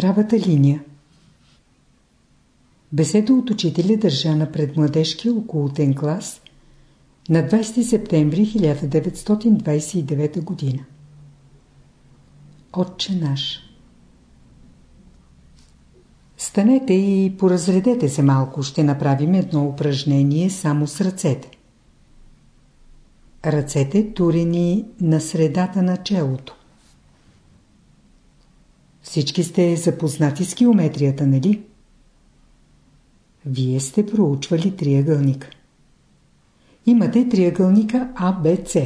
Правата линия Беседа от учителя държа на предмладежки околотен клас на 20 септември 1929 година. Отче наш Станете и поразредете се малко. Ще направим едно упражнение само с ръцете. Ръцете турени на средата на челото. Всички сте запознати с геометрията, нали? Вие сте проучвали триъгълника. Имате триъгълника АБЦ.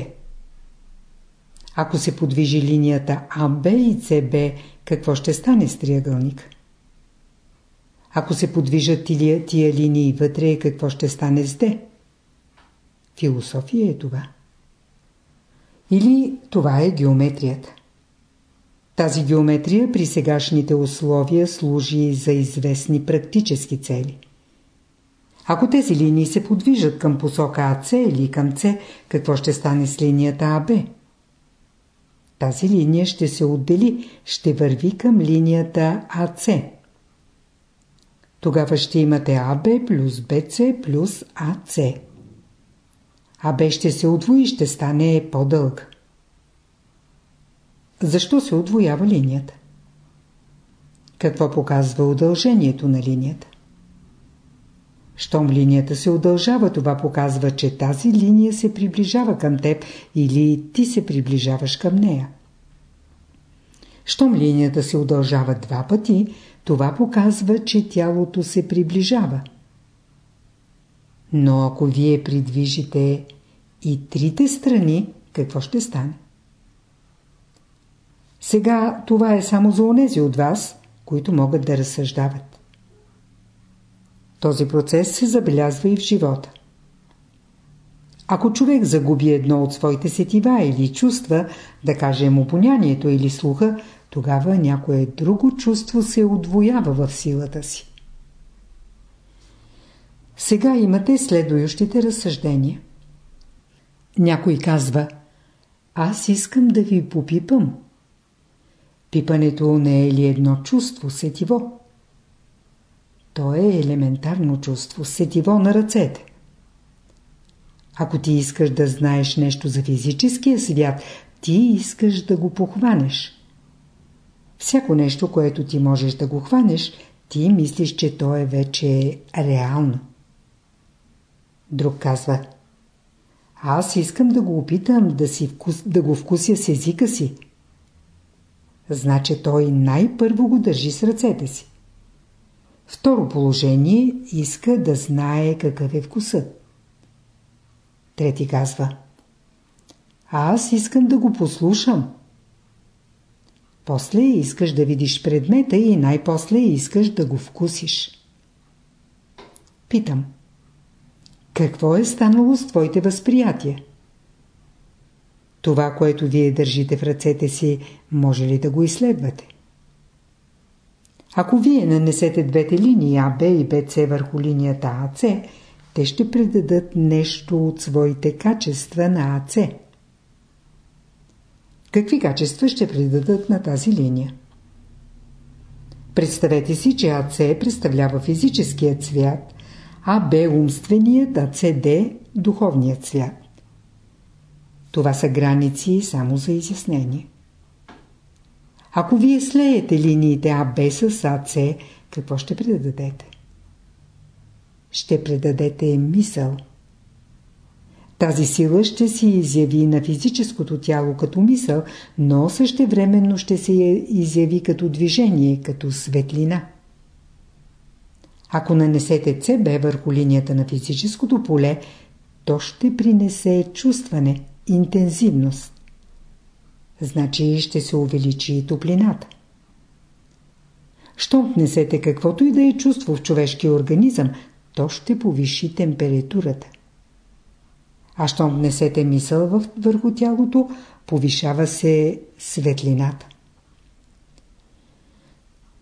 Ако се подвижи линията АБ и СБ, какво ще стане с триъгълника? Ако се подвижат тия, тия линии вътре, какво ще стане с Д? Философия е това. Или това е геометрията. Тази геометрия при сегашните условия служи за известни практически цели. Ако тези линии се подвижат към посока АЦ или към С, какво ще стане с линията АБ? Тази линия ще се отдели, ще върви към линията АЦ. Тогава ще имате АБ плюс БЦ плюс АЦ. АБ ще се удвои, ще стане по-дълг. Защо се удвоява линията? Какво показва удължението на линията? Щом линията се удължава, това показва, че тази линия се приближава към теб или ти се приближаваш към нея. Щом линията се удължава два пъти, това показва, че тялото се приближава. Но ако вие придвижите и трите страни, какво ще стане? Сега това е само за онези от вас, които могат да разсъждават. Този процес се забелязва и в живота. Ако човек загуби едно от своите сетива или чувства, да кажем опонянието или слуха, тогава някое друго чувство се отвоява в силата си. Сега имате следующите разсъждения. Някой казва, аз искам да ви попипам. Пипането не е ли едно чувство, сетиво? То е елементарно чувство, сетиво на ръцете. Ако ти искаш да знаеш нещо за физическия свят, ти искаш да го похванеш. Всяко нещо, което ти можеш да го хванеш, ти мислиш, че то е вече реално. Друг казва Аз искам да го опитам да, си вкус, да го вкуся с езика си. Значи той най-първо го държи с ръцете си. Второ положение иска да знае какъв е вкусът. Трети казва Аз искам да го послушам. После искаш да видиш предмета и най-после искаш да го вкусиш. Питам. Какво е станало с твоите възприятия? Това, което вие държите в ръцете си, може ли да го изследвате? Ако вие нанесете двете линии АБ и БЦ върху линията АЦ, те ще предадат нещо от своите качества на АЦ. Какви качества ще предадат на тази линия? Представете си, че АЦ представлява физическият свят, а Б умственият, а СД духовният свят. Това са граници само за изяснение. Ако вие слеете линиите АБ с АЦ, какво ще предадете? Ще предадете мисъл. Тази сила ще се изяви на физическото тяло като мисъл, но същевременно ще се изяви като движение, като светлина. Ако нанесете ЦБ върху линията на физическото поле, то ще принесе чувстване, интензивност. Значи ще се увеличи и топлината. Щом внесете каквото и да е чувство в човешкия организъм, то ще повиши температурата. А щом внесете мисъл върху тялото, повишава се светлината.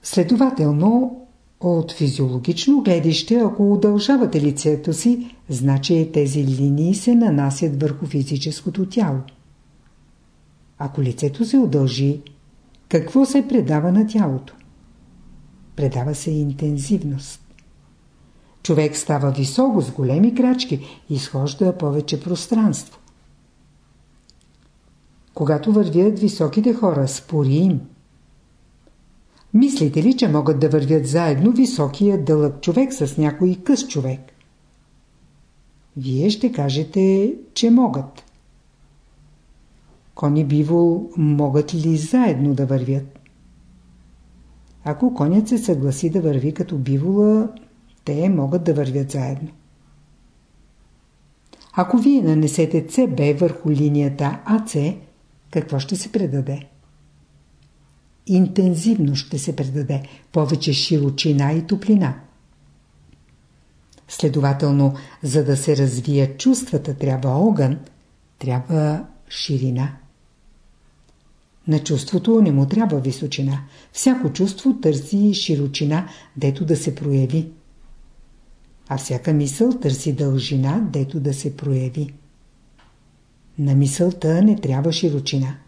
Следователно, от физиологично гледище, ако удължавате лицето си, значи тези линии се нанасят върху физическото тяло. Ако лицето се удължи, какво се предава на тялото? предава се интензивност. Човек става високо с големи крачки и изхожда повече пространство. Когато вървят високите хора, спори им. Мислите ли, че могат да вървят заедно високия дълъг човек с някой къс човек? Вие ще кажете, че могат. Кони бивол могат ли заедно да вървят? Ако конят се съгласи да върви като бивола, те могат да вървят заедно. Ако вие нанесете CB върху линията АЦ, какво ще се предаде? Интензивно ще се предаде, повече широчина и топлина. Следователно, за да се развият чувствата, трябва огън, трябва ширина. На чувството не му трябва височина. Всяко чувство търси широчина, дето да се прояви. А всяка мисъл търси дължина, дето да се прояви. На мисълта не трябва широчина.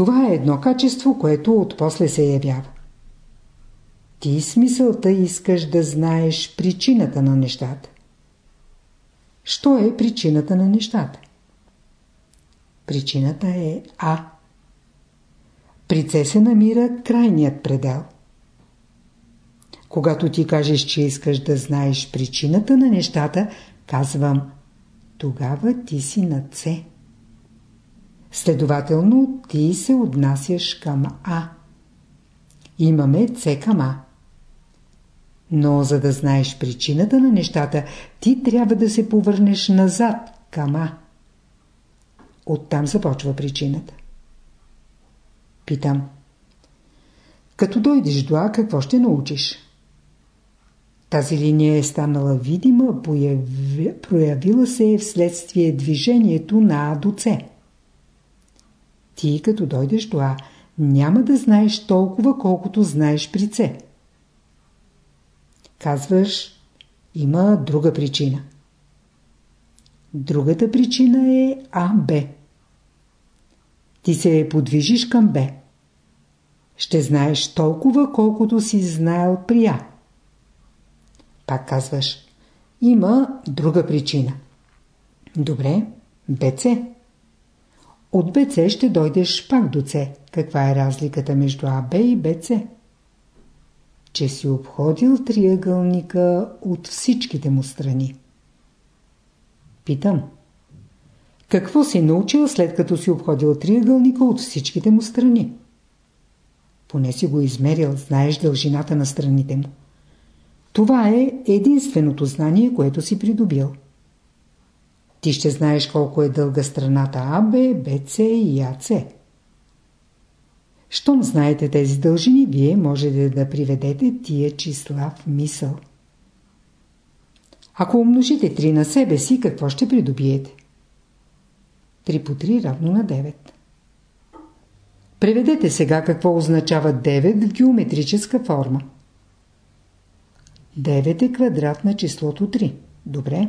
Това е едно качество, което отпосле се явява. Ти с мисълта искаш да знаеш причината на нещата. Що е причината на нещата? Причината е А. При С се намира крайният предел. Когато ти кажеш, че искаш да знаеш причината на нещата, казвам, тогава ти си на С. Следователно, ти се отнасяш към А. Имаме С към А. Но за да знаеш причината на нещата, ти трябва да се повърнеш назад към А. Оттам започва причината. Питам. Като дойдеш до А, какво ще научиш? Тази линия е станала видима, проявила се вследствие движението на А до С. Ти като дойдеш до А, няма да знаеш толкова, колкото знаеш при С. Казваш, има друга причина. Другата причина е АБ. Ти се подвижиш към Б. Ще знаеш толкова, колкото си знаел при А. Пак казваш, има друга причина. Добре, БЦ. От БЦ ще дойдеш пак до С. Каква е разликата между АБ и БЦ? Че си обходил триъгълника от всичките му страни. Питам. Какво си научил след като си обходил триъгълника от всичките му страни? Поне си го измерил, знаеш дължината на страните му. Това е единственото знание, което си придобил. Ти ще знаеш колко е дълга страната АБ, БЦ и АЦ. Щом знаете тези дължини, вие можете да приведете тия числа в мисъл. Ако умножите 3 на себе си, какво ще придобиете? 3 по 3 равно на 9. Преведете сега какво означава 9 в геометрическа форма. 9 е квадрат на числото 3. Добре.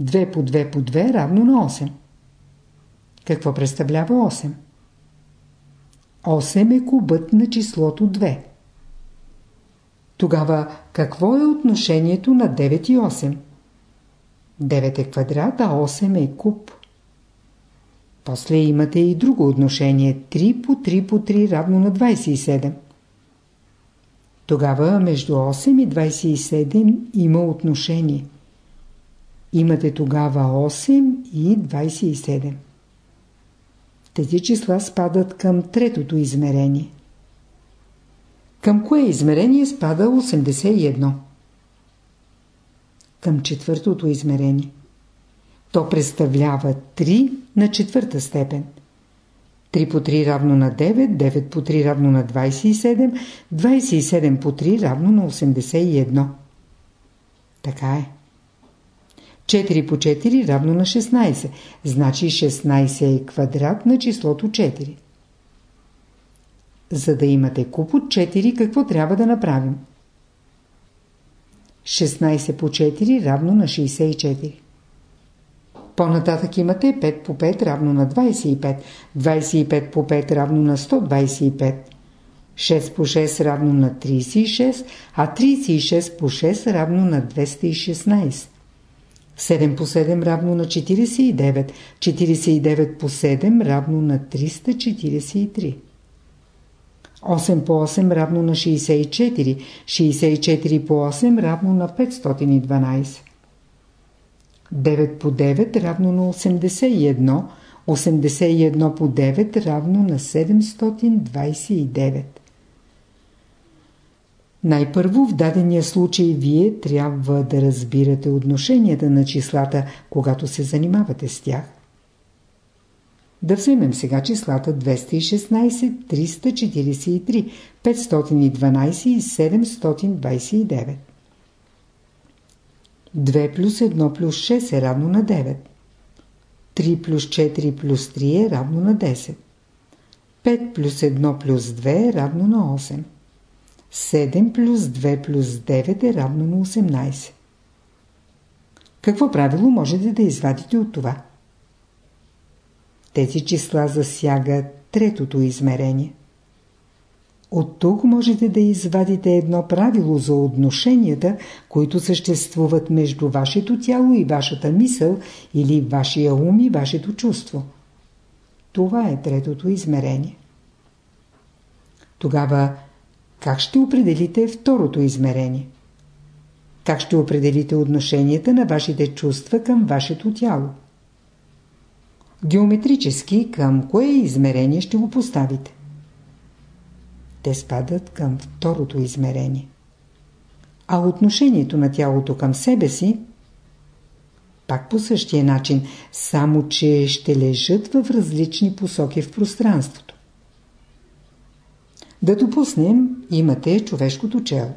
2 по 2 по 2 равно на 8. Какво представлява 8? 8 е кубът на числото 2. Тогава какво е отношението на 9 и 8? 9 е квадрат, а 8 е куб. После имате и друго отношение. 3 по 3 по 3 равно на 27. Тогава между 8 и 27 има отношение. Имате тогава 8 и 27. Тези числа спадат към третото измерение. Към кое измерение спада 81? Към четвъртото измерение. То представлява 3 на четвърта степен. 3 по 3 равно на 9, 9 по 3 равно на 27, 27 по 3 равно на 81. Така е. 4 по 4 равно на 16, значи 16 е квадрат на числото 4. За да имате куп от 4, какво трябва да направим? 16 по 4 равно на 64. По-нататък имате 5 по 5 равно на 25. 25 по 5 равно на 125. 6 по 6 равно на 36, а 36 по 6 равно на 216. 7 по 7 равно на 49, 49 по 7 равно на 343. 8 по 8 равно на 64, 64 по 8 равно на 512. 9 по 9 равно на 81, 81 по 9 равно на 729. Най-първо в дадения случай вие трябва да разбирате отношенията на числата, когато се занимавате с тях. Да вземем сега числата 216, 343, 512 и 729. 2 плюс 1 плюс 6 е равно на 9. 3 плюс 4 плюс 3 е равно на 10. 5 плюс 1 плюс 2 е равно на 8. 7 плюс 2 плюс 9 е равно на 18. Какво правило можете да извадите от това? Тези числа засягат третото измерение. От тук можете да извадите едно правило за отношенията, които съществуват между вашето тяло и вашата мисъл или вашия ум и вашето чувство. Това е третото измерение. Тогава как ще определите второто измерение? Как ще определите отношенията на вашите чувства към вашето тяло? Геометрически към кое измерение ще го поставите? Те спадат към второто измерение. А отношението на тялото към себе си пак по същия начин, само че ще лежат в различни посоки в пространството. Да допуснем, имате човешкото чело.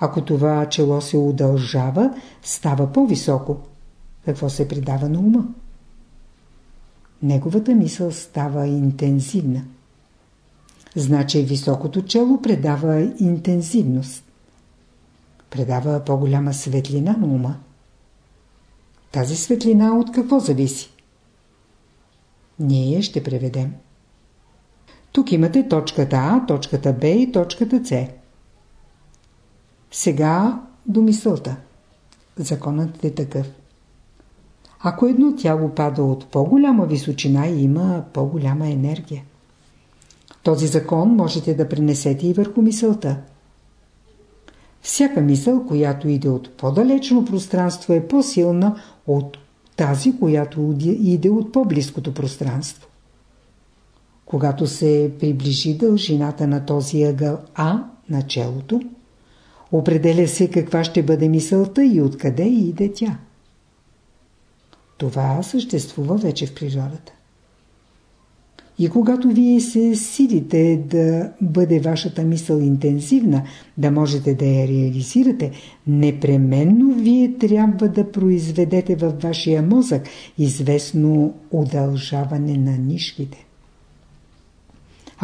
Ако това чело се удължава, става по-високо. Какво се придава на ума? Неговата мисъл става интензивна. Значи високото чело предава интензивност. Предава по-голяма светлина на ума. Тази светлина от какво зависи? Ние ще преведем. Тук имате точката А, точката Б и точката С. Сега до мисълта. Законът е такъв. Ако едно тяло пада от по-голяма височина, има по-голяма енергия. Този закон можете да пренесете и върху мисълта. Всяка мисъл, която иде от по-далечно пространство е по-силна от тази, която иде от по-близкото пространство. Когато се приближи дължината на този ъгъл А на челото, определя се каква ще бъде мисълта и откъде иде тя. Това съществува вече в природата. И когато вие се силите да бъде вашата мисъл интензивна, да можете да я реализирате, непременно вие трябва да произведете във вашия мозък известно удължаване на нишките.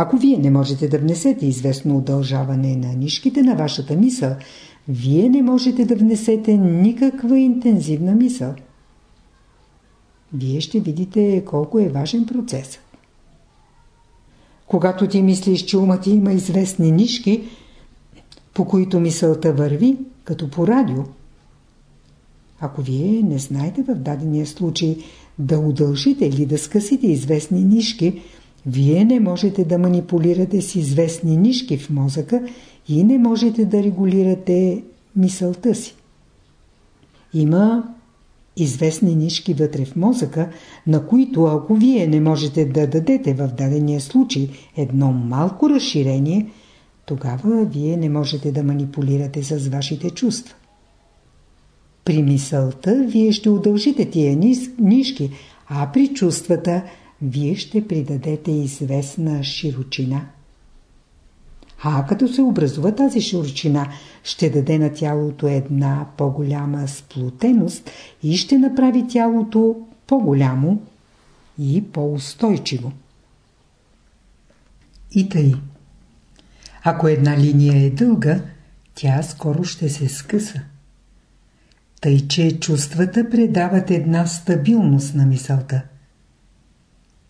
Ако вие не можете да внесете известно удължаване на нишките на вашата мисъл, вие не можете да внесете никаква интензивна мисъл. Вие ще видите колко е важен процес. Когато ти мислиш, че умът ти има известни нишки, по които мисълта върви, като по радио, ако вие не знаете в дадения случай да удължите или да скъсите известни нишки, вие не можете да манипулирате с известни нишки в мозъка и не можете да регулирате мисълта си. Има известни нишки вътре в мозъка, на които ако вие не можете да дадете в дадения случай едно малко разширение, тогава вие не можете да манипулирате с вашите чувства. При мисълта вие ще удължите тия нишки, а при чувствата вие ще придадете известна широчина. А като се образува тази широчина, ще даде на тялото една по-голяма сплотеност и ще направи тялото по-голямо и по-устойчиво. И тъй. Ако една линия е дълга, тя скоро ще се скъса. Тъй, че чувствата предават една стабилност на мисълта.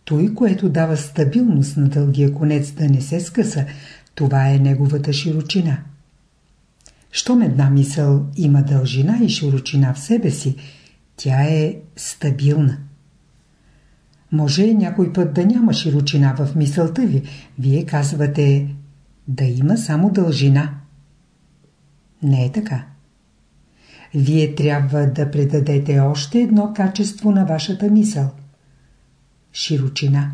Той, което дава стабилност на дългия конец да не се скъса, това е неговата широчина. Щом една мисъл има дължина и широчина в себе си, тя е стабилна. Може някой път да няма широчина в мисълта ви. Вие казвате да има само дължина. Не е така. Вие трябва да предадете още едно качество на вашата мисъл. Широчина.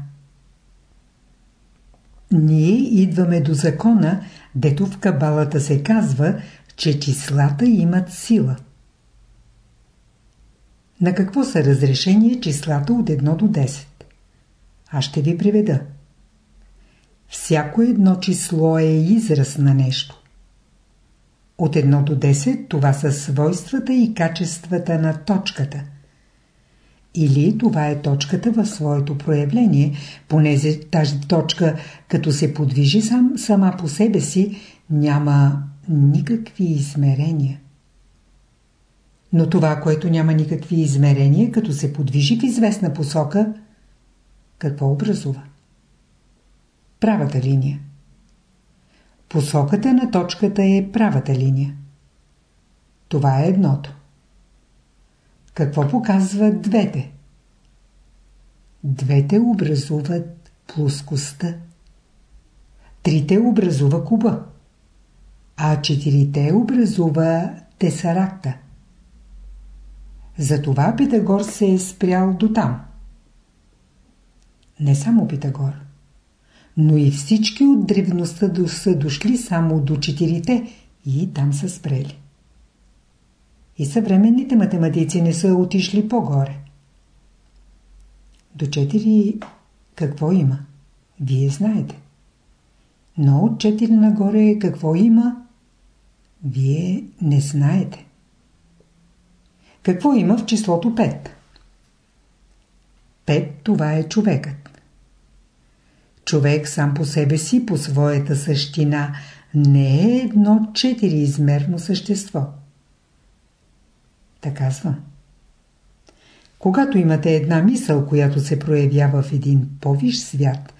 Ние идваме до закона, дето в кабалата се казва, че числата имат сила. На какво са разрешение числата от 1 до 10? Аз ще ви приведа. Всяко едно число е израз на нещо. От 1 до 10 това са свойствата и качествата на точката. Или това е точката в своето проявление, понеже тази точка, като се подвижи сам, сама по себе си, няма никакви измерения. Но това, което няма никакви измерения, като се подвижи в известна посока, какво образува? Правата линия. Посоката на точката е правата линия. Това е едното. Какво показват двете? Двете образуват плоскостта. Трите образува куба. А четирите образува тесаракта. Затова Питагор се е спрял до там. Не само Питагор, но и всички от древността са дошли само до четирите и там са спрели. И съвременните математици не са отишли по-горе. До четири какво има? Вие знаете. Но от четири нагоре какво има? Вие не знаете. Какво има в числото 5? 5 това е човекът. Човек сам по себе си, по своята същина, не е едно четириизмерно същество. Така казвам. Когато имате една мисъл, която се проявява в един повиш свят,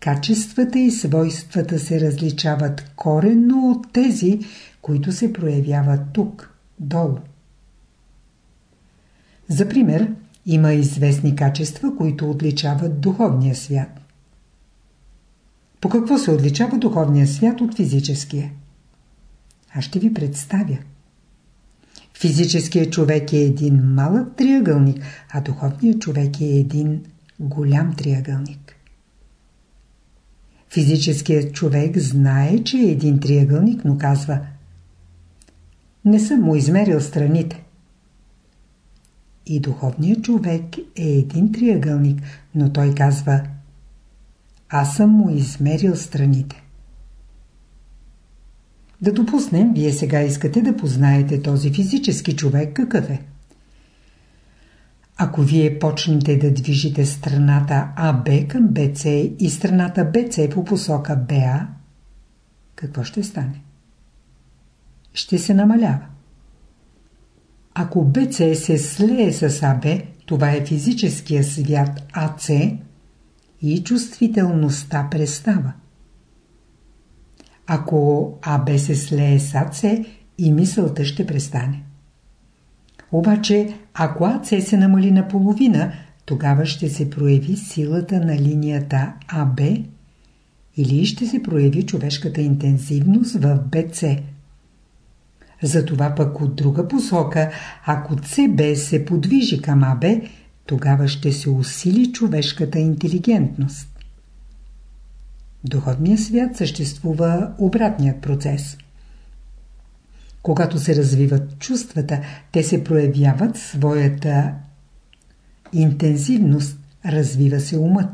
качествата и свойствата се различават коренно от тези, които се проявяват тук, долу. За пример, има известни качества, които отличават духовния свят. По какво се отличава духовния свят от физическия? Аз ще ви представя. Физическият човек е един малък триъгълник, а духовният човек е един голям триъгълник. Физическият човек знае, че е един триъгълник, но казва Не съм му измерил страните. И духовният човек е един триъгълник, но той казва Аз съм му измерил страните. Да допуснем, вие сега искате да познаете този физически човек какъв е. Ако вие почнете да движите страната АБ към БЦ и страната БЦ по посока БА, какво ще стане? Ще се намалява. Ако БЦ се слее с АБ, това е физическия свят АЦ и чувствителността престава. Ако АБ се слее с АЦ и мисълта ще престане. Обаче, ако АЦ се намали на половина, тогава ще се прояви силата на линията АБ или ще се прояви човешката интензивност в БЦ. Затова пък от друга посока, ако ЦБ се подвижи към АБ, тогава ще се усили човешката интелигентност. Духовния свят съществува обратният процес. Когато се развиват чувствата, те се проявяват своята интензивност, развива се умът.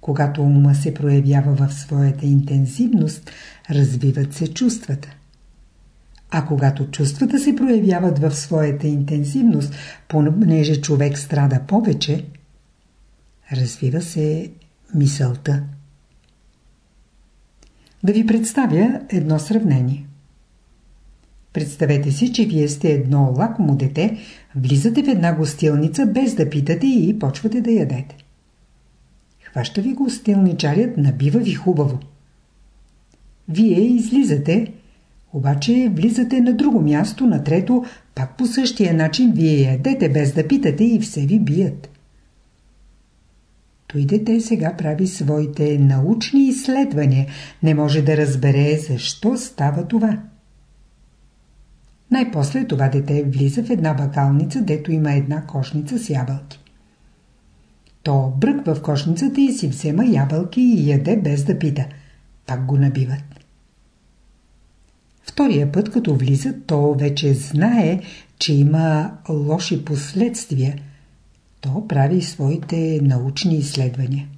Когато ума се проявява в своята интензивност, развиват се чувствата. А когато чувствата се проявяват в своята интензивност, понеже човек страда повече, развива се мисълта. Да ви представя едно сравнение. Представете си, че вие сте едно лакомо дете, влизате в една гостилница без да питате и почвате да ядете. Хваща ви гостилничарят, набива ви хубаво. Вие излизате, обаче влизате на друго място, на трето, пак по същия начин вие ядете без да питате и все ви бият. Той дете сега прави своите научни изследвания, не може да разбере защо става това. Най-после това дете влиза в една бакалница, дето има една кошница с ябълки. То бръква в кошницата и си взема ябълки и яде без да пита. Пак го набиват. Втория път, като влиза, то вече знае, че има лоши последствия. То прави своите научни изследвания.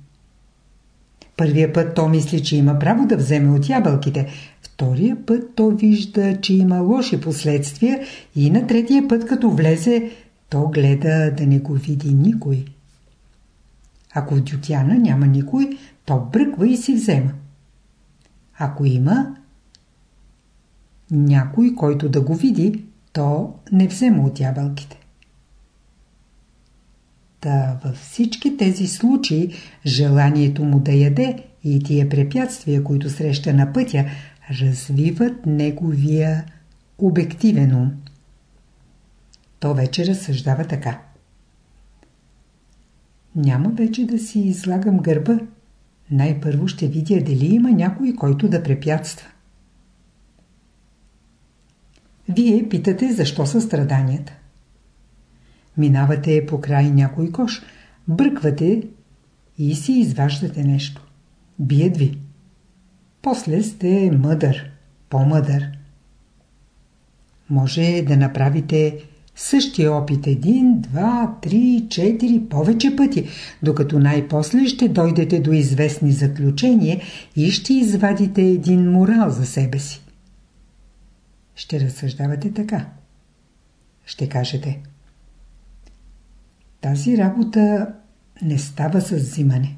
Първия път то мисли, че има право да вземе от ябълките. Втория път то вижда, че има лоши последствия и на третия път, като влезе, то гледа да не го види никой. Ако в дютяна няма никой, то бръква и си взема. Ако има някой, който да го види, то не взема от ябълките. Та във всички тези случаи желанието му да яде и тия препятствия, които среща на пътя, развиват неговия обективен ум. То вече разсъждава така. Няма вече да си излагам гърба. Най-първо ще видя дали има някой, който да препятства. Вие питате защо са страданията. Минавате по край някой кош, бръквате и си изваждате нещо. Бият ви. После сте мъдър, по-мъдър. Може да направите същия опит един, два, три, четири, повече пъти, докато най-после ще дойдете до известни заключения и ще извадите един морал за себе си. Ще разсъждавате така. Ще кажете – тази работа не става с взимане.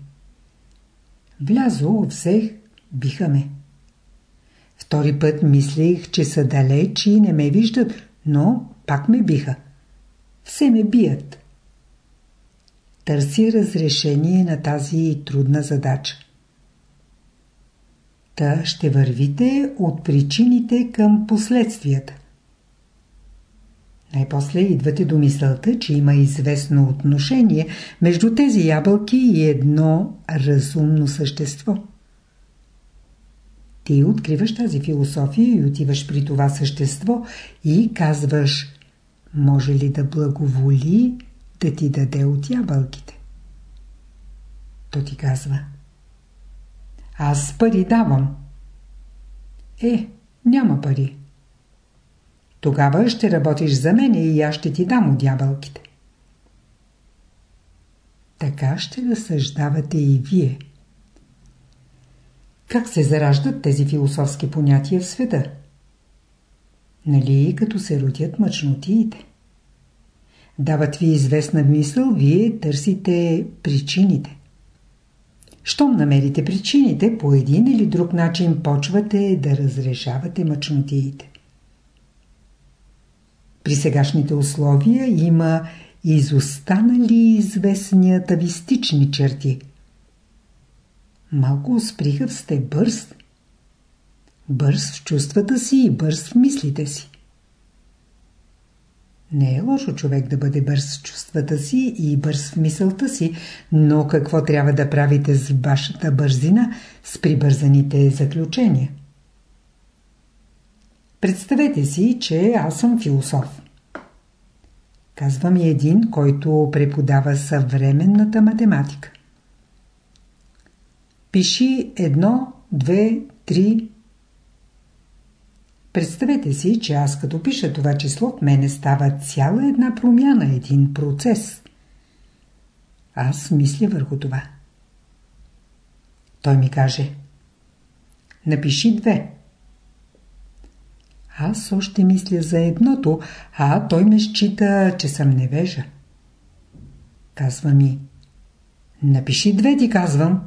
Влязо, взех, биха ме. Втори път мислих, че са далеч и не ме виждат, но пак ме биха. Все ме бият. Търси разрешение на тази трудна задача. Та ще вървите от причините към последствията. Най-после идвате до мисълта, че има известно отношение между тези ябълки и едно разумно същество. Ти откриваш тази философия и отиваш при това същество и казваш, може ли да благоволи да ти даде от ябълките? То ти казва, аз пари давам. Е, няма пари. Тогава ще работиш за мене и аз ще ти дам от ябълките. Така ще разсъждавате и вие. Как се зараждат тези философски понятия в света? Нали като се родят мъчнотиите? Дават ви известна мисъл, вие търсите причините. Щом намерите причините, по един или друг начин почвате да разрешавате мъчнотиите. При сегашните условия има изостанали известни атавистични черти. Малко усприхав сте бърз. Бърз в чувствата си и бърз в мислите си. Не е лошо човек да бъде бърз в чувствата си и бърз в мисълта си, но какво трябва да правите с вашата бързина, с прибързаните заключения? Представете си, че аз съм философ. Казва ми един, който преподава съвременната математика. Пиши едно, две, три. Представете си, че аз като пиша това число, в мене става цяла една промяна, един процес. Аз мисля върху това. Той ми каже Напиши две. Аз още мисля за едното, а той ме счита, че съм невежа. Казва ми. Напиши две, ти казвам.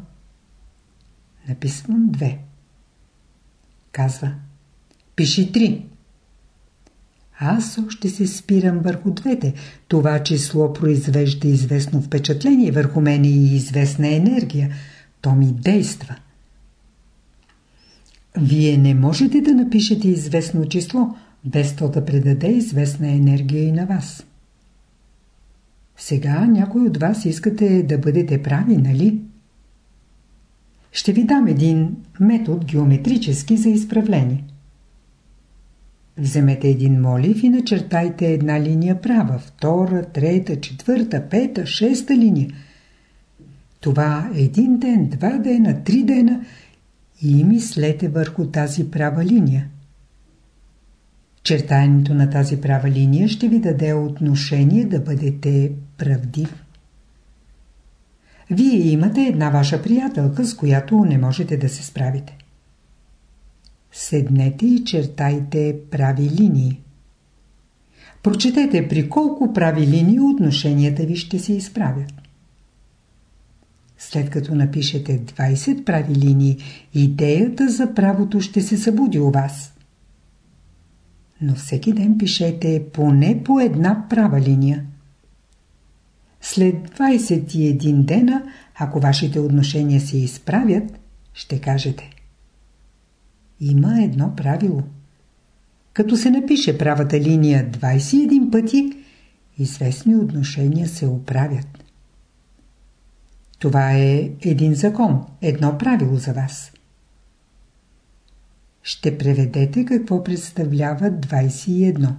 Написвам две. Казва. Пиши три. Аз още се спирам върху двете. Това число произвежда известно впечатление върху мене и известна енергия. То ми действа. Вие не можете да напишете известно число, без то да предаде известна енергия и на вас. Сега някой от вас искате да бъдете прави, нали? Ще ви дам един метод геометрически за изправление. Вземете един молив и начертайте една линия права, втора, трета, четвърта, пета, шеста линия. Това е един ден, два дена, три дена и мислете върху тази права линия. Чертаенето на тази права линия ще ви даде отношение да бъдете правдив. Вие имате една ваша приятелка, с която не можете да се справите. Седнете и чертайте прави линии. Прочетете при колко прави линии отношенията ви ще се изправят. След като напишете 20 прави линии, идеята за правото ще се събуди у вас. Но всеки ден пишете поне по една права линия. След 21 дена, ако вашите отношения се изправят, ще кажете Има едно правило. Като се напише правата линия 21 пъти, известни отношения се оправят. Това е един закон, едно правило за вас. Ще преведете какво представлява 21.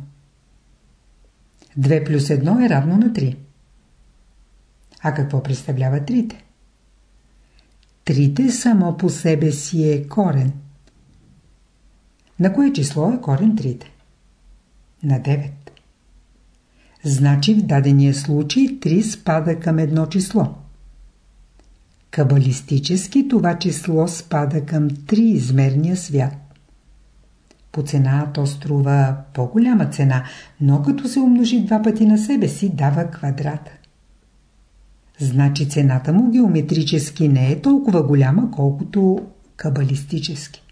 2 плюс 1 е равно на 3. А какво представлява трите? Трите само по себе си е корен. На кое число е корен трите? На 9. Значи в дадения случай 3 спада към едно число. Кабалистически това число спада към триизмерния свят. По цена то струва по-голяма цена, но като се умножи два пъти на себе си, дава квадрата. Значи цената му геометрически не е толкова голяма, колкото кабалистически.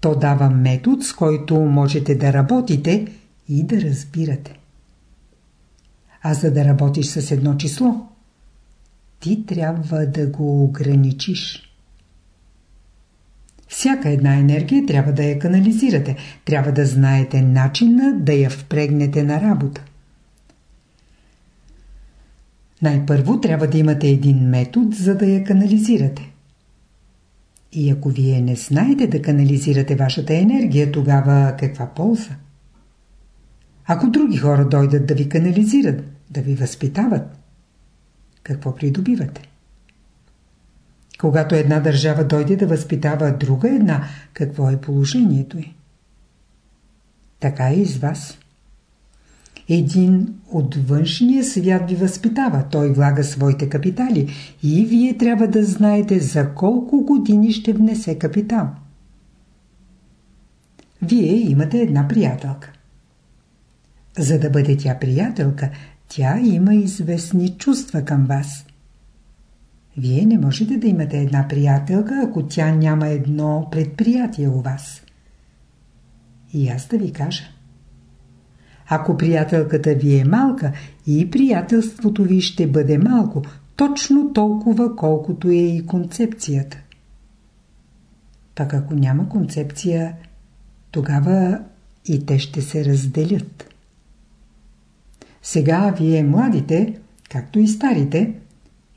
То дава метод, с който можете да работите и да разбирате. А за да работиш с едно число, ти трябва да го ограничиш. Всяка една енергия трябва да я канализирате. Трябва да знаете начина да я впрегнете на работа. Най-първо трябва да имате един метод, за да я канализирате. И ако вие не знаете да канализирате вашата енергия, тогава каква полза? Ако други хора дойдат да ви канализират, да ви възпитават, какво придобивате? Когато една държава дойде да възпитава друга една, какво е положението й? Така е и с вас. Един от външния свят ви възпитава, той влага своите капитали и вие трябва да знаете за колко години ще внесе капитал. Вие имате една приятелка. За да бъде тя приятелка, тя има известни чувства към вас. Вие не можете да имате една приятелка, ако тя няма едно предприятие у вас. И аз да ви кажа. Ако приятелката ви е малка, и приятелството ви ще бъде малко, точно толкова, колкото е и концепцията. Пак ако няма концепция, тогава и те ще се разделят. Сега вие младите, както и старите,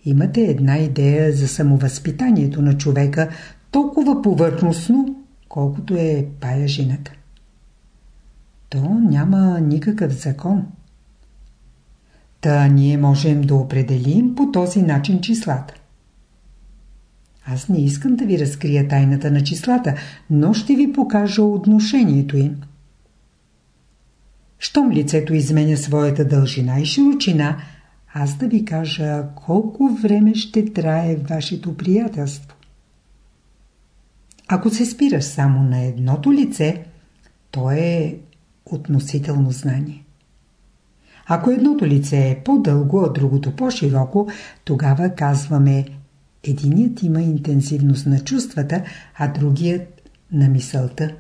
имате една идея за самовъзпитанието на човека толкова повърхностно, колкото е пая жената. То няма никакъв закон. Та ние можем да определим по този начин числата. Аз не искам да ви разкрия тайната на числата, но ще ви покажа отношението им. Щом лицето изменя своята дължина и широчина, аз да ви кажа колко време ще трае вашето приятелство. Ако се спираш само на едното лице, то е относително знание. Ако едното лице е по-дълго, а другото по-широко, тогава казваме единият има интензивност на чувствата, а другият на мисълта.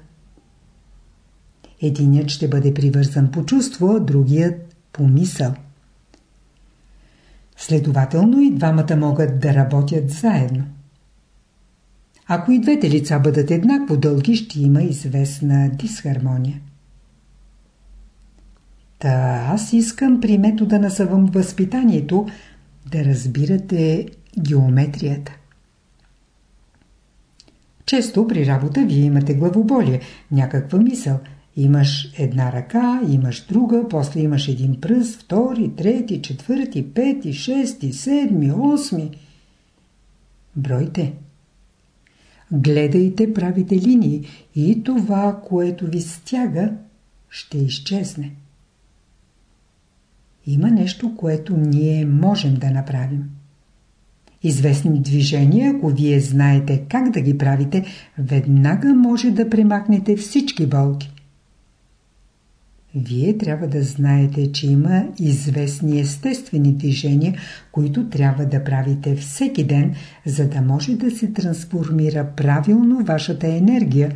Единият ще бъде привързан по чувство, другият по мисъл. Следователно и двамата могат да работят заедно. Ако и двете лица бъдат еднакво дълги, ще има известна дисхармония. Та аз искам при метода на възпитанието да разбирате геометрията. Често при работа вие имате главоболие, някаква мисъл. Имаш една ръка, имаш друга, после имаш един пръст, втори, трети, четвърти, пети, шести, седми, осми. Бройте. Гледайте правите линии и това, което ви стяга, ще изчезне. Има нещо, което ние можем да направим. Известни движения, ако вие знаете как да ги правите, веднага може да премахнете всички болки. Вие трябва да знаете, че има известни естествени движения, които трябва да правите всеки ден, за да може да се трансформира правилно вашата енергия,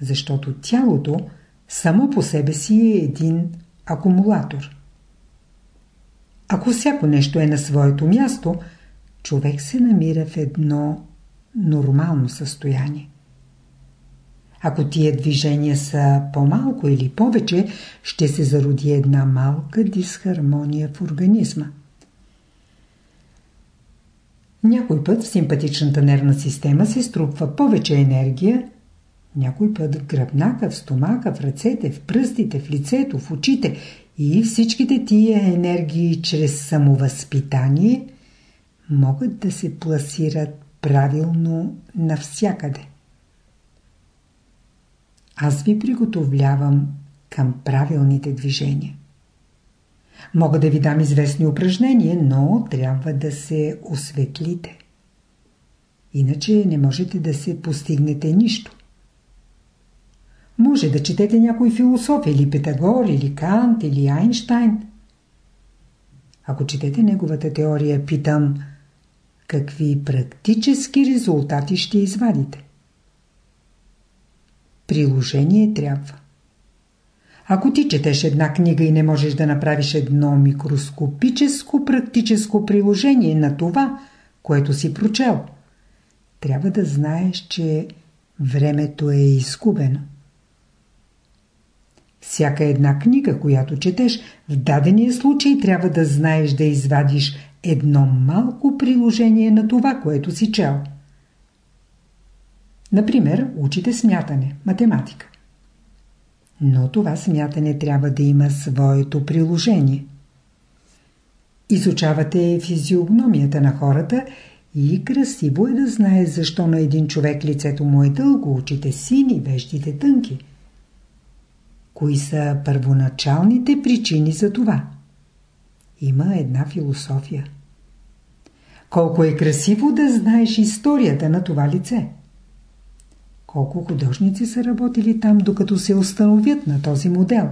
защото тялото само по себе си е един акумулатор. Ако всяко нещо е на своето място, човек се намира в едно нормално състояние. Ако тия движения са по-малко или повече, ще се зароди една малка дисхармония в организма. Някой път в симпатичната нервна система се струпва повече енергия, някой път в гръбнака, в стомака, в ръцете, в пръстите, в лицето, в очите и всичките тия енергии чрез самовъзпитание могат да се пласират правилно навсякъде. Аз ви приготовлявам към правилните движения. Мога да ви дам известни упражнения, но трябва да се осветлите. Иначе не можете да се постигнете нищо. Може да четете някой философ или Питагор, или Кант, или Айнштайн. Ако четете неговата теория, питам, какви практически резултати ще извадите? Приложение трябва. Ако ти четеш една книга и не можеш да направиш едно микроскопическо практическо приложение на това, което си прочел, трябва да знаеш, че времето е изгубено. Всяка една книга, която четеш, в дадения случай трябва да знаеш да извадиш едно малко приложение на това, което си чел. Например, учите смятане, математика. Но това смятане трябва да има своето приложение. Изучавате физиогномията на хората и красиво е да знае защо на един човек лицето му е дълго, очите сини, веждите тънки – Кои са първоначалните причини за това? Има една философия. Колко е красиво да знаеш историята на това лице. Колко художници са работили там, докато се установят на този модел.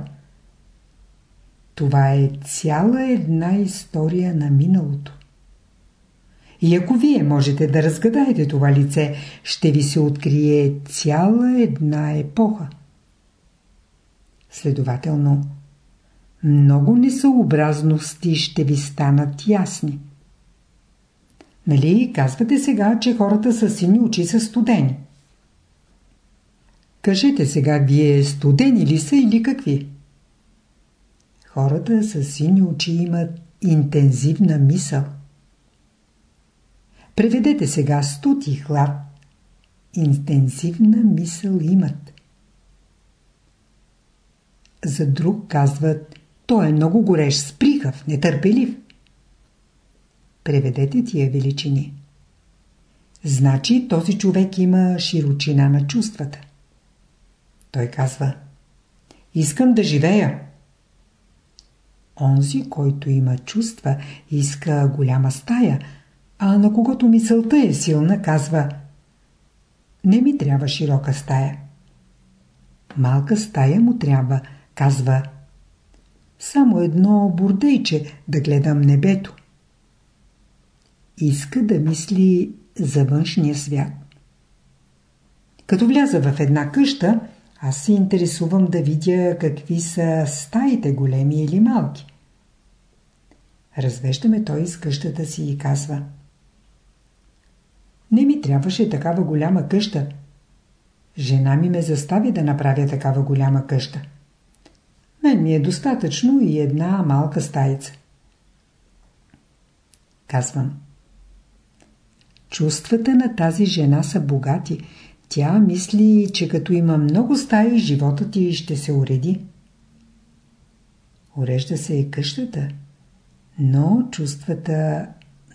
Това е цяла една история на миналото. И ако вие можете да разгадаете това лице, ще ви се открие цяла една епоха. Следователно, много несъобразности ще ви станат ясни. Нали казвате сега, че хората с сини очи са студени? Кажете сега, вие студени ли са или какви? Хората с сини очи имат интензивна мисъл. Преведете сега студ и хлад. Интензивна мисъл имат. За друг казват, той е много горещ, сприхав, нетърпелив. Преведете тия величини. Значи този човек има широчина на чувствата. Той казва, искам да живея. Онзи, който има чувства, иска голяма стая, а на когото мисълта е силна, казва, не ми трябва широка стая. Малка стая му трябва – Казва Само едно бурдейче да гледам небето. Иска да мисли за външния свят. Като вляза в една къща, аз се интересувам да видя какви са стаите, големи или малки. Развеждаме той из къщата си и казва Не ми трябваше такава голяма къща. Жена ми ме застави да направя такава голяма къща. Мен ми е достатъчно и една малка стаица. Казвам. Чувствата на тази жена са богати. Тя мисли, че като има много стаи, животът ти ще се уреди. Урежда се и къщата, но чувствата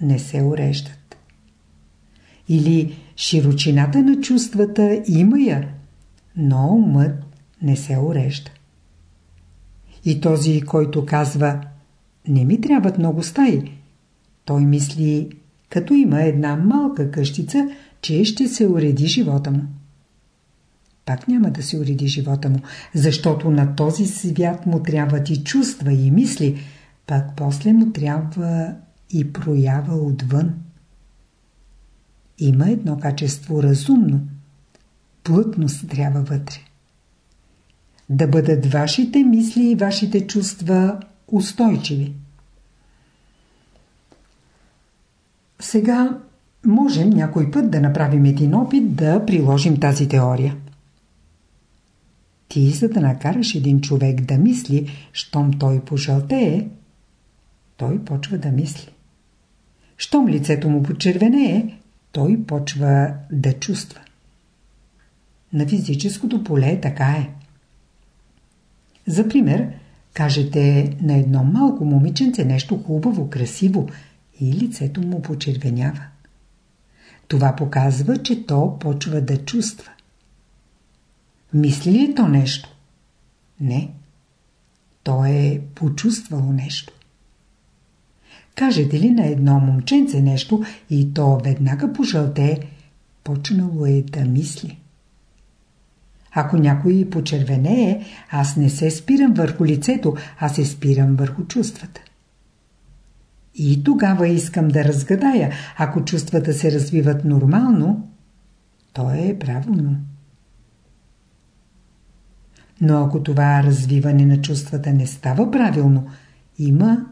не се уреждат. Или широчината на чувствата има я, но умът не се урежда. И този, който казва «Не ми трябват много стаи», той мисли, като има една малка къщица, че ще се уреди живота му. Пак няма да се уреди живота му, защото на този свят му трябват и чувства и мисли, пак после му трябва и проява отвън. Има едно качество разумно. Плътност трябва вътре. Да бъдат вашите мисли и вашите чувства устойчиви. Сега можем някой път да направим един опит да приложим тази теория. Ти, за да накараш един човек да мисли, щом той пожълтее, той почва да мисли. Щом лицето му почервенее, той почва да чувства. На физическото поле така е. За пример, кажете на едно малко момиченце нещо хубаво, красиво и лицето му почервенява. Това показва, че то почва да чувства. Мисли ли то нещо? Не. То е почувствало нещо. Кажете ли на едно момченце нещо и то веднага пожълте, почнало е да мисли. Ако някой почервенее, аз не се спирам върху лицето, а се спирам върху чувствата. И тогава искам да разгадая, ако чувствата се развиват нормално, то е правилно. Но ако това развиване на чувствата не става правилно, има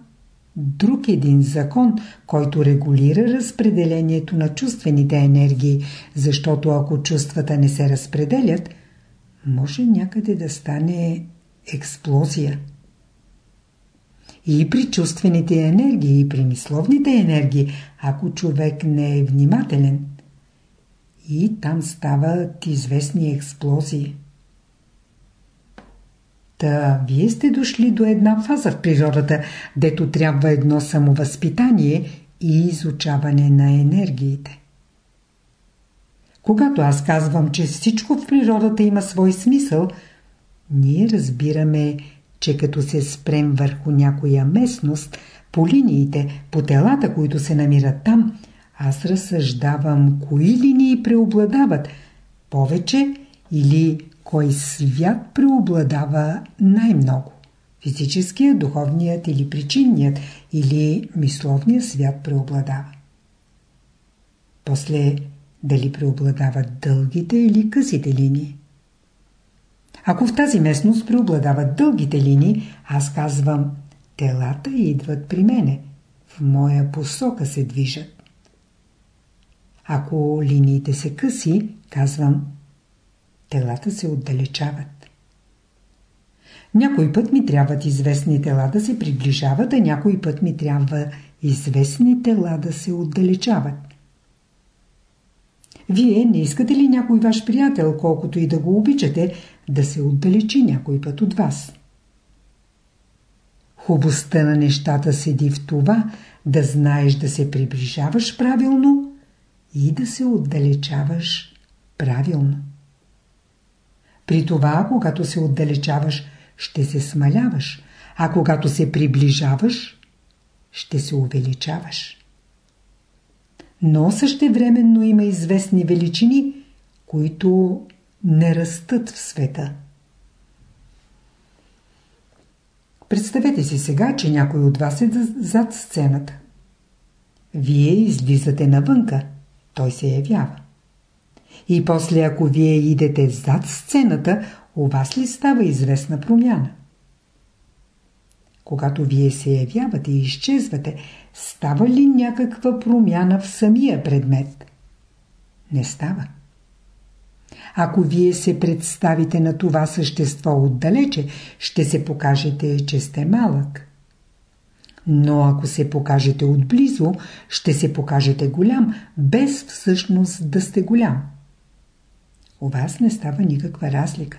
друг един закон, който регулира разпределението на чувствените енергии, защото ако чувствата не се разпределят, може някъде да стане експлозия. И при чувствените енергии, и при мисловните енергии, ако човек не е внимателен, и там стават известни експлозии. Та вие сте дошли до една фаза в природата, дето трябва едно самовъзпитание и изучаване на енергиите. Когато аз казвам, че всичко в природата има свой смисъл, ние разбираме, че като се спрем върху някоя местност, по линиите, по телата, които се намират там, аз разсъждавам кои линии преобладават повече или кой свят преобладава най-много. Физическият, духовният или причинният или мисловният свят преобладава. После дали преобладават дългите или късите линии. Ако в тази местност преобладават дългите линии, аз казвам, телата идват при мене, в моя посока се движат. Ако линиите се къси, казвам, телата се отдалечават. Някой път ми трябват известни тела да се приближават, а някой път ми трябва известни тела да се отдалечават. Вие не искате ли някой ваш приятел, колкото и да го обичате, да се отдалечи някой път от вас? Хубостта на нещата седи в това, да знаеш да се приближаваш правилно и да се отдалечаваш правилно. При това, когато се отдалечаваш, ще се смаляваш, а когато се приближаваш, ще се увеличаваш. Но същевременно има известни величини, които не растат в света. Представете си сега, че някой от вас е зад сцената. Вие излизате навънка, той се явява. И после ако вие идете зад сцената, у вас ли става известна промяна? Когато вие се явявате и изчезвате, става ли някаква промяна в самия предмет? Не става. Ако вие се представите на това същество отдалече, ще се покажете, че сте малък. Но ако се покажете отблизо, ще се покажете голям, без всъщност да сте голям. У вас не става никаква разлика.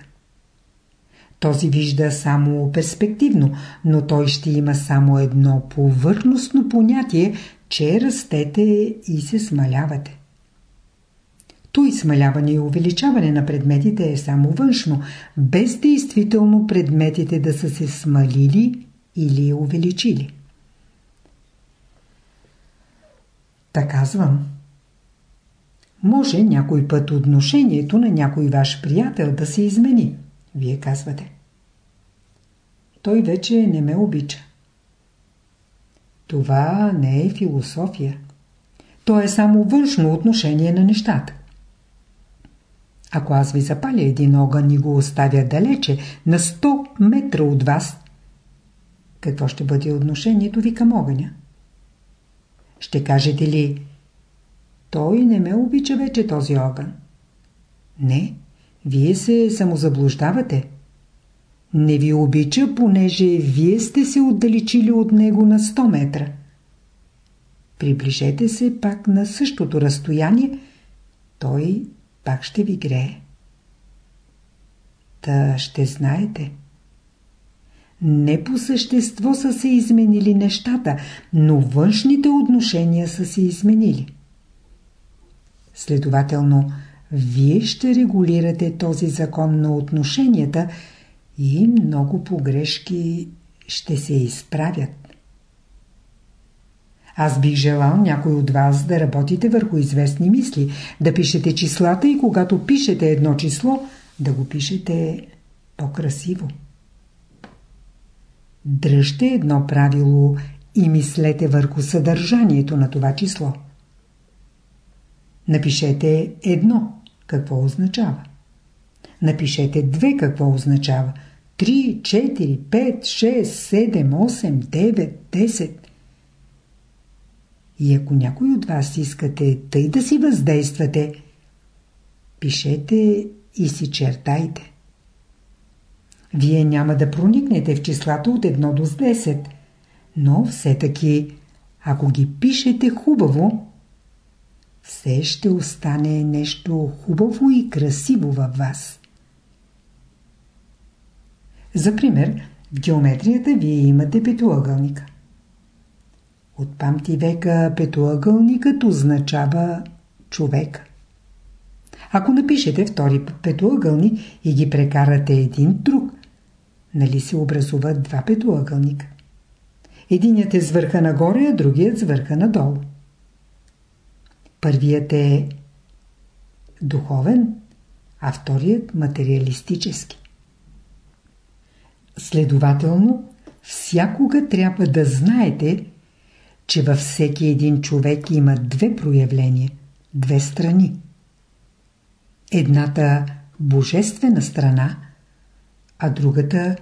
Този вижда само перспективно, но той ще има само едно повърхностно понятие, че растете и се смалявате. Той смаляване и увеличаване на предметите е само външно, без действително предметите да са се смалили или увеличили. Така казвам. Може някой път отношението на някой ваш приятел да се измени. Вие казвате. Той вече не ме обича. Това не е философия. То е само външно отношение на нещата. Ако аз ви запаля един огън и го оставя далече, на 100 метра от вас, какво ще бъде отношението ви към огъня? Ще кажете ли, той не ме обича вече този огън? Не, вие се самозаблуждавате. Не ви обича, понеже вие сте се отдалечили от него на 100 метра. Приближете се пак на същото разстояние, той пак ще ви грее. Та ще знаете. Не по същество са се изменили нещата, но външните отношения са се изменили. Следователно, вие ще регулирате този закон на отношенията и много погрешки ще се изправят. Аз бих желал някой от вас да работите върху известни мисли, да пишете числата и когато пишете едно число, да го пишете по-красиво. Дръжте едно правило и мислете върху съдържанието на това число. Напишете едно, какво означава. Напишете две, какво означава. Три, четири, пет, шест, седем, осем, девет, десет. И ако някой от вас искате тъй да си въздействате, пишете и си чертайте. Вие няма да проникнете в числата от 1 до 10, но все таки, ако ги пишете хубаво, все ще остане нещо хубаво и красиво във вас. За пример, в геометрията вие имате петоъгълника. От памти века петоъгълникът означава човек. Ако напишете втори петоъгълник и ги прекарате един друг, нали се образуват два петоъгълника? Единият е с върха нагоре, а другият с върха надолу. Първият е духовен, а вторият материалистически. Следователно, всякога трябва да знаете, че във всеки един човек има две проявления, две страни. Едната божествена страна, а другата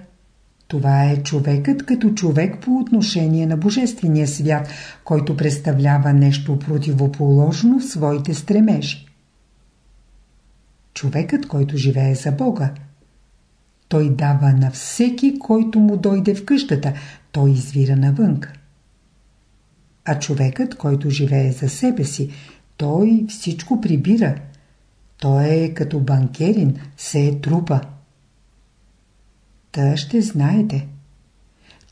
това е човекът като човек по отношение на божествения свят, който представлява нещо противоположно в своите стремежи. Човекът, който живее за Бога, той дава на всеки, който му дойде в къщата, той извира навънка. А човекът, който живее за себе си, той всичко прибира. Той е като банкерин, се е трупа. Та ще знаете.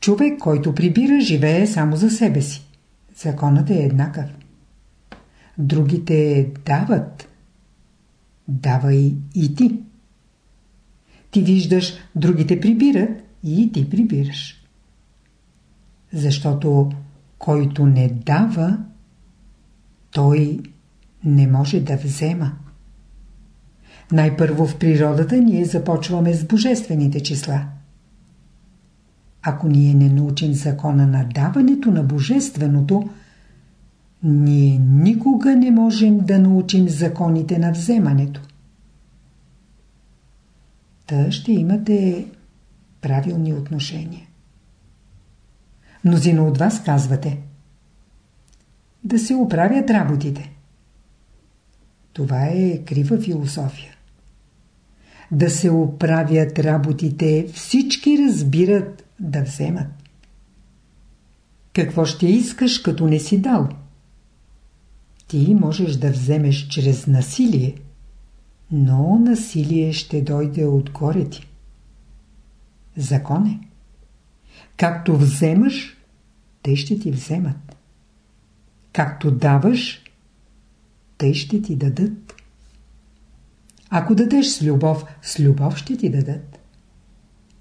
Човек, който прибира, живее само за себе си. Законът е еднакъв. Другите дават. Давай и ти. Ти виждаш, другите прибират и ти прибираш. Защото който не дава, той не може да взема. Най-първо в природата ние започваме с божествените числа. Ако ние не научим закона на даването на божественото, ние никога не можем да научим законите на вземането. Та ще имате правилни отношения. Мнозина от вас казвате да се оправят работите. Това е крива философия. Да се оправят работите, всички разбират да вземат. Какво ще искаш, като не си дал? Ти можеш да вземеш чрез насилие, но насилие ще дойде отгоре ти. Закон е. Както вземаш, те ще ти вземат. Както даваш, те ще ти дадат. Ако дадеш с любов, с любов ще ти дадат.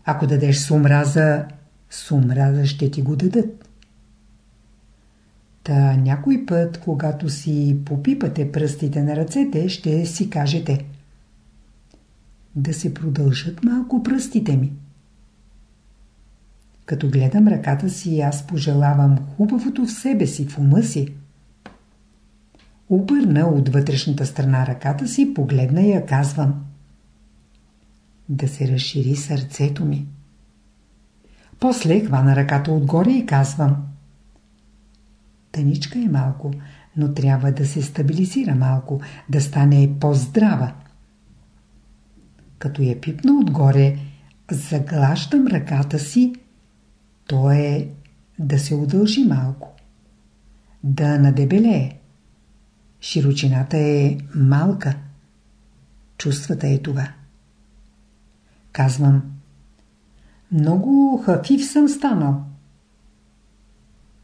Ако дадеш с омраза, с омраза ще ти го дадат. Та някой път, когато си попипате пръстите на ръцете, ще си кажете Да се продължат малко пръстите ми. Като гледам ръката си, аз пожелавам хубавото в себе си, в ума си. Обърна от вътрешната страна ръката си, погледна я казвам. Да се разшири сърцето ми. После хвана ръката отгоре и казвам. Тъничка е малко, но трябва да се стабилизира малко, да стане по-здрава. Като я пипна отгоре, заглащам ръката си, то е да се удължи малко, да надебелее. Широчината е малка. Чувствата е това. Казвам, много хафив съм станал.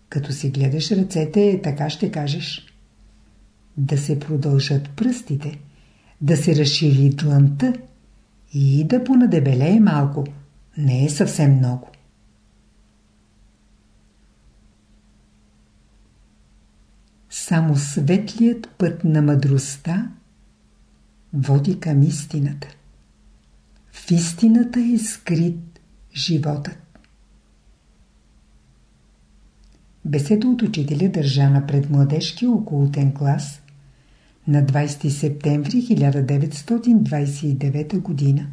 Като си гледаш ръцете, така ще кажеш. Да се продължат пръстите, да се разшири длънта и да понадебелее малко. Не е съвсем много. Само светлият път на мъдростта води към истината. В истината е скрит животът. Беседа от учителя държана пред младежки околотен клас на 20 септември 1929 година.